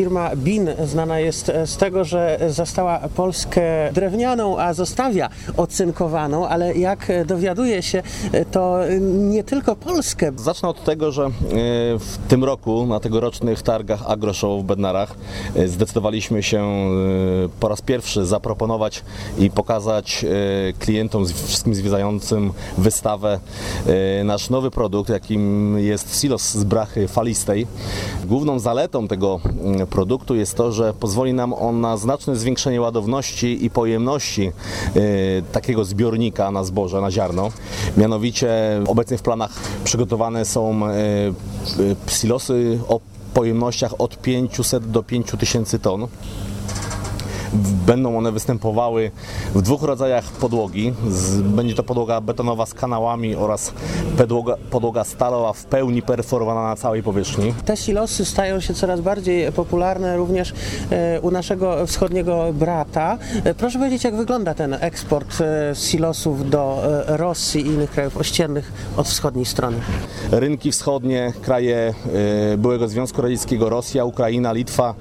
firma BIN znana jest z tego, że zastała Polskę drewnianą, a zostawia ocynkowaną, ale jak dowiaduje się, to nie tylko Polskę. Zacznę od tego, że e, w tym roku na tegorocznych targach AgroShow w Bednarach e, zdecydowaliśmy się e, po raz pierwszy zaproponować i pokazać klientom, wszystkim zwiedzającym wystawę nasz nowy produkt, jakim jest silos z brachy falistej. Główną zaletą tego produktu jest to, że pozwoli nam on na znaczne zwiększenie ładowności i pojemności takiego zbiornika na zboże, na ziarno. Mianowicie obecnie w planach przygotowane są e, e, silosy o pojemnościach od 500 do 5000 ton. Będą one występowały w dwóch rodzajach podłogi. Będzie to podłoga betonowa z kanałami oraz podłoga, podłoga stalowa w pełni perforowana na całej powierzchni. Te silosy stają się coraz bardziej popularne również e, u naszego wschodniego brata. E, proszę powiedzieć, jak wygląda ten eksport e, silosów do Rosji i innych krajów ościennych od wschodniej strony? Rynki wschodnie, kraje byłego Związku Radzieckiego, Rosja, Ukraina, Litwa,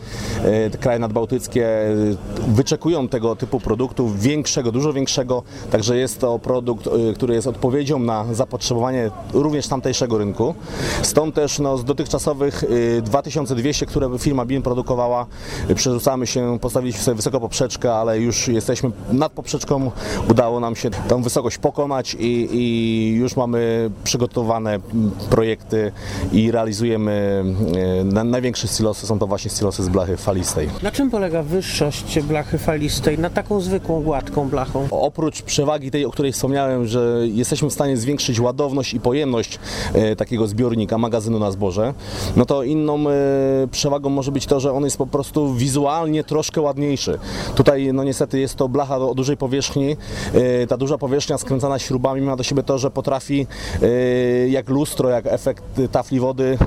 kraje nadbałtyckie wyczekują tego typu produktu większego, dużo większego, także jest to produkt, y, który jest odpowiedzią na zapotrzebowanie również tamtejszego rynku. Stąd też no, z dotychczasowych 2200, y, które firma BIM produkowała, y, przerzucamy się, postawiliśmy sobie wysoką poprzeczkę, ale już jesteśmy nad poprzeczką, udało nam się tą wysokość pokonać i, i już mamy przygotowane projekty i realizujemy największe silosy, są to właśnie silosy z blachy falistej. Na czym polega wyższość blachy falistej na taką zwykłą, gładką blachą? Oprócz przewagi tej, o której wspomniałem, że jesteśmy w stanie zwiększyć ładowność i pojemność e, takiego zbiornika, magazynu na zboże, no to inną e, przewagą może być to, że on jest po prostu wizualnie troszkę ładniejszy. Tutaj no niestety jest to blacha o dużej powierzchni. E, ta duża powierzchnia skręcana śrubami ma do siebie to, że potrafi jak lustro, jak efekt tafli wody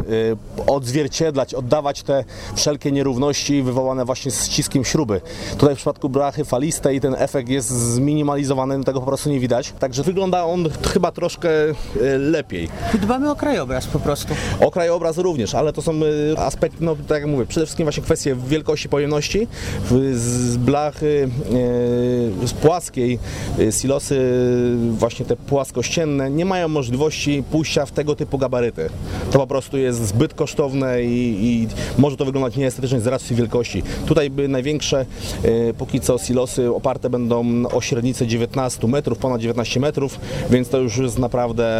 odzwierciedlać, oddawać te wszelkie nierówności wywołane właśnie ściskiem śruby. Tutaj w przypadku brachy falistej ten efekt jest zminimalizowany, tego po prostu nie widać. Także wygląda on chyba troszkę e, lepiej. Dbamy o krajobraz po prostu. O krajobraz również, ale to są e, aspekty, no tak jak mówię, przede wszystkim właśnie kwestie wielkości, pojemności. Z blachy e, z płaskiej silosy, właśnie te płaskościenne, nie mają możliwości pójścia w tego typu gabaryty. To po prostu jest zbyt kosztowne i, i może to wyglądać nieestetycznie z racji wielkości. Tutaj by największe póki co silosy oparte będą o średnicę 19 metrów, ponad 19 metrów, więc to już jest naprawdę,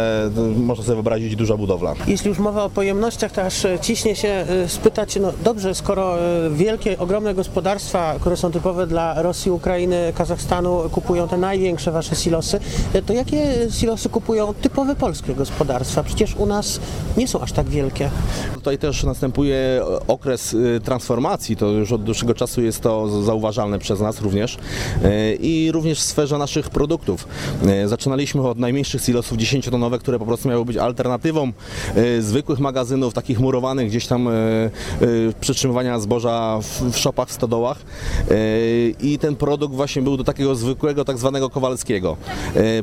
można sobie wyobrazić, duża budowla. Jeśli już mowa o pojemnościach, to aż ciśnie się e, spytać, no dobrze, skoro e, wielkie, ogromne gospodarstwa, które są typowe dla Rosji, Ukrainy, Kazachstanu, kupują te największe wasze silosy, to jakie silosy kupują typowe polskie gospodarstwa? Przecież u nas nie są aż tak wielkie. Tutaj też następuje okres transformacji, to już od dłuższego czasu jest to zauważone zauważalne przez nas również e, i również w sferze naszych produktów. E, zaczynaliśmy od najmniejszych silosów 10-tonowe, które po prostu miały być alternatywą e, zwykłych magazynów, takich murowanych gdzieś tam przytrzymywania zboża w szopach, w stodołach i ten produkt właśnie był do takiego zwykłego, tak zwanego kowalskiego.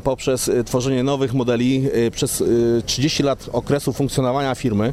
Poprzez tworzenie nowych modeli, przez 30 lat okresu funkcjonowania firmy,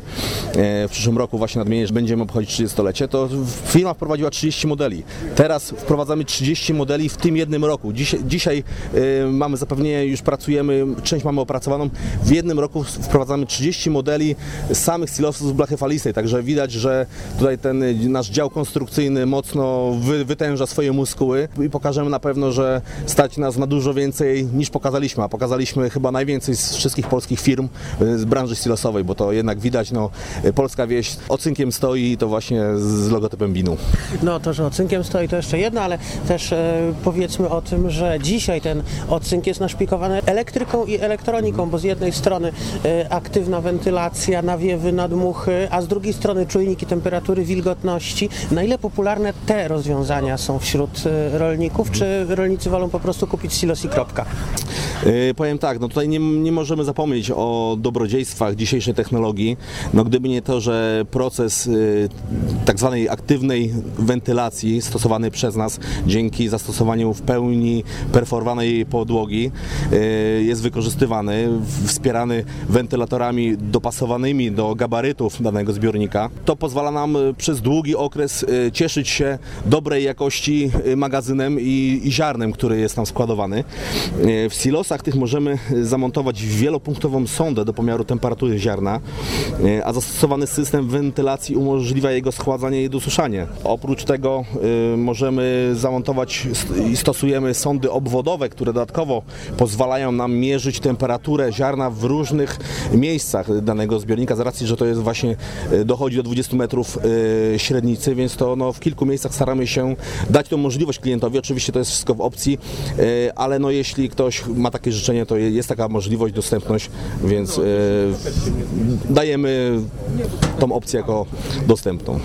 w przyszłym roku właśnie nadmienię, że będziemy obchodzić 30-lecie, to firma wprowadziła 30 modeli. Teraz wprowadzamy 30 modeli w tym jednym roku. Dzisiaj, dzisiaj y, mamy zapewnienie, już pracujemy, część mamy opracowaną. W jednym roku wprowadzamy 30 modeli samych silosów z blachy falistej, także widać, że tutaj ten nasz dział konstrukcyjny mocno wy, wytęża swoje muskuły i pokażemy na pewno, że stać nas na dużo więcej niż pokazaliśmy, a pokazaliśmy chyba najwięcej z wszystkich polskich firm y, z branży silosowej, bo to jednak widać, no, polska wieś ocynkiem stoi i to właśnie z logotypem BIN-u. No to, że ocynkiem stoi to jeszcze jeszcze jedno, ale też e, powiedzmy o tym, że dzisiaj ten odcynk jest naszpikowany elektryką i elektroniką, bo z jednej strony e, aktywna wentylacja, nawiewy, nadmuchy, a z drugiej strony czujniki temperatury, wilgotności. Na ile popularne te rozwiązania są wśród e, rolników, czy rolnicy wolą po prostu kupić silos i kropka? Powiem tak, no tutaj nie, nie możemy zapomnieć o dobrodziejstwach dzisiejszej technologii. No gdyby nie to, że proces yy, tak zwanej aktywnej wentylacji stosowany przez nas dzięki zastosowaniu w pełni perforowanej podłogi y, jest wykorzystywany, wspierany wentylatorami dopasowanymi do gabarytów danego zbiornika. To pozwala nam y, przez długi okres y, cieszyć się dobrej jakości magazynem i, ziarnem, który jest tam składowany. W silosach tych możemy zamontować wielopunktową sondę do pomiaru temperatury ziarna, a zastosowany system wentylacji umożliwia jego schładzanie i dosuszanie. Oprócz tego y, możemy zamontować i stosujemy sondy obwodowe, które dodatkowo pozwalają nam mierzyć temperaturę ziarna w różnych miejscach danego zbiornika, z racji, że to jest właśnie, y, dochodzi do 20 metrów y, średnicy, więc to no, w kilku miejscach staramy się dać tą możliwość klientowi. Oczywiście to jest wszystko w opcji, y, ale no, jeśli ktoś ma takie życzenie, to je- jest taka możliwość, dostępność, więc dajemy tą opcję jako dostępną.